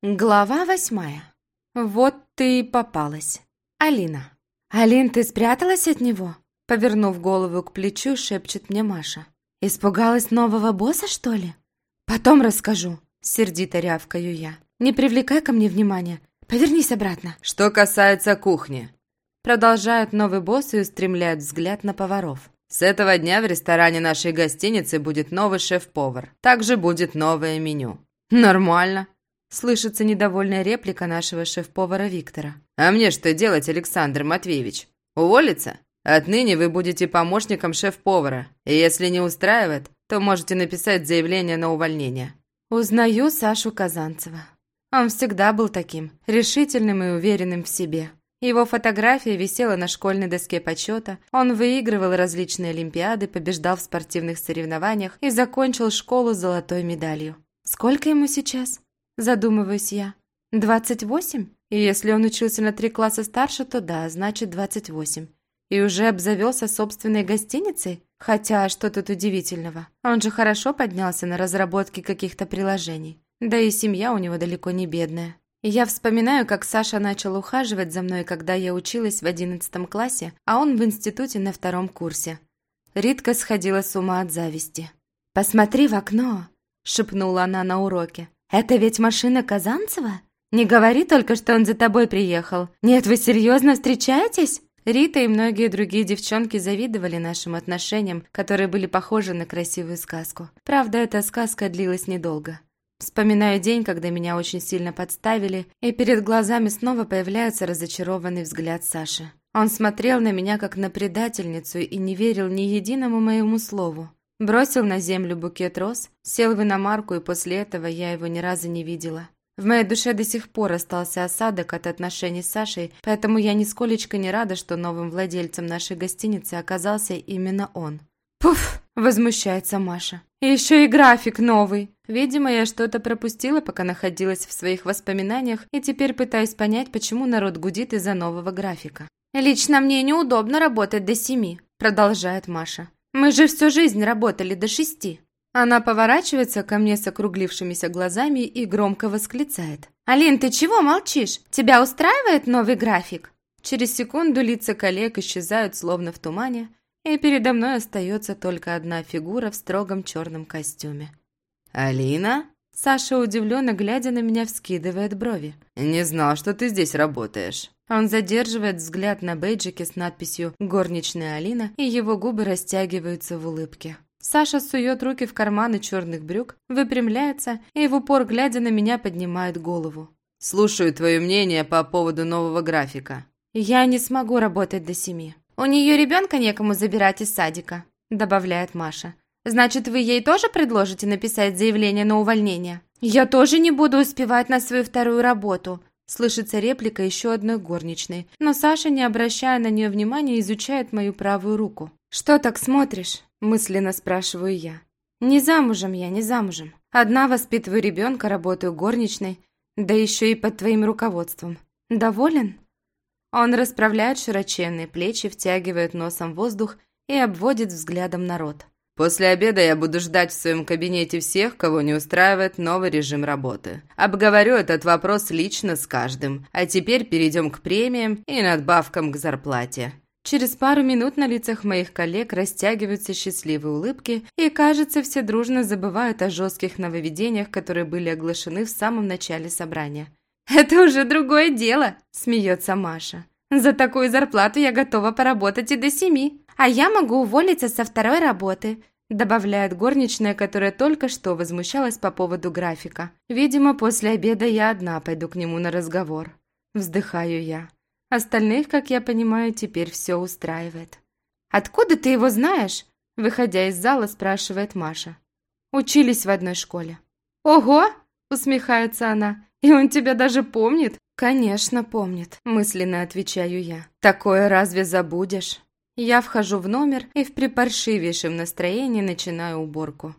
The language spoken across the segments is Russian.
Глава восьмая. Вот ты и попалась. Алина. «Алин, ты спряталась от него?» Повернув голову к плечу, шепчет мне Маша. «Испугалась нового босса, что ли?» «Потом расскажу», — сердито рявкаю я. «Не привлекай ко мне внимания. Повернись обратно». «Что касается кухни», — продолжает новый босс и устремляет взгляд на поваров. «С этого дня в ресторане нашей гостиницы будет новый шеф-повар. Также будет новое меню». «Нормально», Слышится недовольная реплика нашего шеф-повара Виктора. «А мне что делать, Александр Матвеевич? Уволиться? Отныне вы будете помощником шеф-повара, и если не устраивает, то можете написать заявление на увольнение». Узнаю Сашу Казанцева. Он всегда был таким, решительным и уверенным в себе. Его фотография висела на школьной доске почета, он выигрывал различные олимпиады, побеждал в спортивных соревнованиях и закончил школу с золотой медалью. Сколько ему сейчас? Задумываюсь я. Двадцать восемь? И если он учился на три класса старше, то да, значит двадцать восемь. И уже обзавелся собственной гостиницей? Хотя, что тут удивительного? Он же хорошо поднялся на разработке каких-то приложений. Да и семья у него далеко не бедная. Я вспоминаю, как Саша начал ухаживать за мной, когда я училась в одиннадцатом классе, а он в институте на втором курсе. Ритка сходила с ума от зависти. «Посмотри в окно!» – шепнула она на уроке. «Это ведь машина Казанцева? Не говори только, что он за тобой приехал. Нет, вы серьезно встречаетесь?» Рита и многие другие девчонки завидовали нашим отношениям, которые были похожи на красивую сказку. Правда, эта сказка длилась недолго. Вспоминаю день, когда меня очень сильно подставили, и перед глазами снова появляется разочарованный взгляд Саши. Он смотрел на меня как на предательницу и не верил ни единому моему слову. Бросил на землю букет роз, сел в иномарку, и после этого я его ни разу не видела. В моей душе до сих пор остался осадок от отношений с Сашей, поэтому я нисколечко не рада, что новым владельцем нашей гостиницы оказался именно он. «Пуф!» – возмущается Маша. «Еще и график новый!» Видимо, я что-то пропустила, пока находилась в своих воспоминаниях, и теперь пытаюсь понять, почему народ гудит из-за нового графика. «Лично мне неудобно работать до семи», – продолжает Маша. Мы же всю жизнь работали до шести». Она поворачивается ко мне с округлившимися глазами и громко восклицает. «Алин, ты чего молчишь? Тебя устраивает новый график?» Через секунду лица коллег исчезают словно в тумане, и передо мной остается только одна фигура в строгом черном костюме. «Алина?» Саша, удивленно глядя на меня, вскидывает брови. «Не знал, что ты здесь работаешь». Он задерживает взгляд на бейджике с надписью «Горничная Алина», и его губы растягиваются в улыбке. Саша сует руки в карманы черных брюк, выпрямляется и в упор, глядя на меня, поднимает голову. «Слушаю твое мнение по поводу нового графика». «Я не смогу работать до семи. У нее ребенка некому забирать из садика», добавляет Маша. Значит, вы ей тоже предложите написать заявление на увольнение? Я тоже не буду успевать на свою вторую работу. Слышится реплика еще одной горничной, но Саша, не обращая на нее внимания, изучает мою правую руку. «Что так смотришь?» – мысленно спрашиваю я. «Не замужем я, не замужем. Одна воспитываю ребенка, работаю горничной, да еще и под твоим руководством. Доволен?» Он расправляет широченные плечи, втягивает носом воздух и обводит взглядом народ. После обеда я буду ждать в своем кабинете всех, кого не устраивает новый режим работы. Обговорю этот вопрос лично с каждым. А теперь перейдем к премиям и надбавкам к зарплате. Через пару минут на лицах моих коллег растягиваются счастливые улыбки, и, кажется, все дружно забывают о жестких нововведениях, которые были оглашены в самом начале собрания. «Это уже другое дело», – смеется Маша. «За такую зарплату я готова поработать и до семи». А я могу уволиться со второй работы», добавляет горничная, которая только что возмущалась по поводу графика. «Видимо, после обеда я одна пойду к нему на разговор». Вздыхаю я. Остальных, как я понимаю, теперь все устраивает. «Откуда ты его знаешь?» Выходя из зала, спрашивает Маша. «Учились в одной школе». «Ого!» – усмехается она. «И он тебя даже помнит?» «Конечно, помнит», – мысленно отвечаю я. «Такое разве забудешь?» Я вхожу в номер и в припаршивейшем настроении начинаю уборку.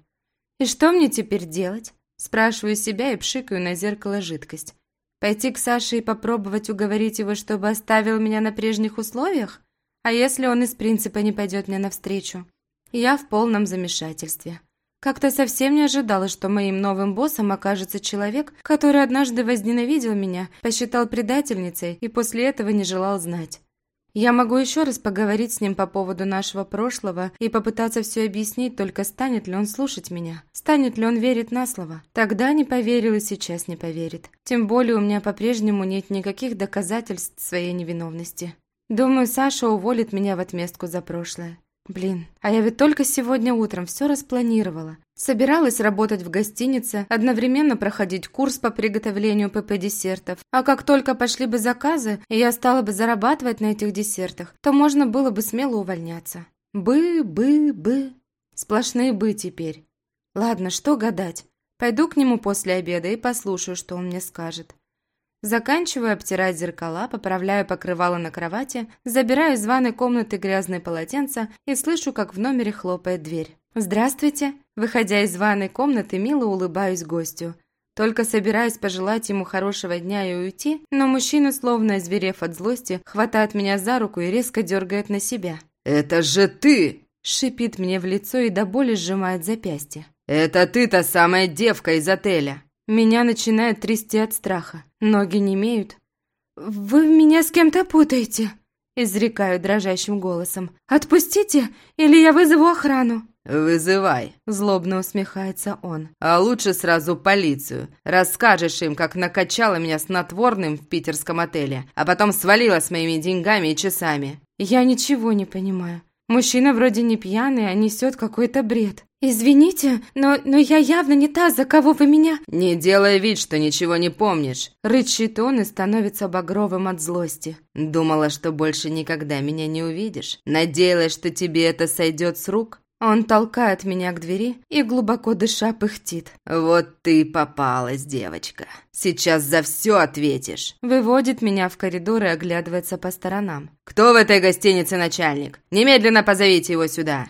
И что мне теперь делать? Спрашиваю себя и пшикаю на зеркало жидкость. Пойти к Саше и попробовать уговорить его, чтобы оставил меня на прежних условиях? А если он из принципа не пойдет мне навстречу? Я в полном замешательстве. Как-то совсем не ожидала, что моим новым боссом окажется человек, который однажды возненавидел меня, посчитал предательницей и после этого не желал знать. Я могу еще раз поговорить с ним по поводу нашего прошлого и попытаться все объяснить, только станет ли он слушать меня, станет ли он верить на слово. Тогда не поверил и сейчас не поверит. Тем более у меня по-прежнему нет никаких доказательств своей невиновности. Думаю, Саша уволит меня в отместку за прошлое. Блин, а я ведь только сегодня утром все распланировала. Собиралась работать в гостинице, одновременно проходить курс по приготовлению ПП-десертов. А как только пошли бы заказы, и я стала бы зарабатывать на этих десертах, то можно было бы смело увольняться. Бы-бы-бы. Сплошные «бы» теперь. Ладно, что гадать. Пойду к нему после обеда и послушаю, что он мне скажет. Заканчиваю обтирать зеркала, поправляю покрывало на кровати, забираю из ванной комнаты грязные полотенца и слышу, как в номере хлопает дверь. «Здравствуйте!» Выходя из ванной комнаты, мило улыбаюсь гостю. Только собираюсь пожелать ему хорошего дня и уйти, но мужчина, словно озверев от злости, хватает меня за руку и резко дергает на себя. «Это же ты!» Шипит мне в лицо и до боли сжимает запястье. «Это ты та самая девка из отеля!» Меня начинает трясти от страха. Ноги не имеют. «Вы меня с кем-то путаете», – изрекаю дрожащим голосом. «Отпустите, или я вызову охрану». «Вызывай», – злобно усмехается он. «А лучше сразу полицию. Расскажешь им, как накачала меня снотворным в питерском отеле, а потом свалила с моими деньгами и часами». «Я ничего не понимаю. Мужчина вроде не пьяный, а несет какой-то бред. «Извините, но, но я явно не та, за кого вы меня...» «Не делай вид, что ничего не помнишь!» Рычит он и становится багровым от злости. «Думала, что больше никогда меня не увидишь? Надеялась, что тебе это сойдет с рук?» Он толкает меня к двери и, глубоко дыша, пыхтит. «Вот ты попалась, девочка. Сейчас за все ответишь». Выводит меня в коридор и оглядывается по сторонам. «Кто в этой гостинице начальник? Немедленно позовите его сюда».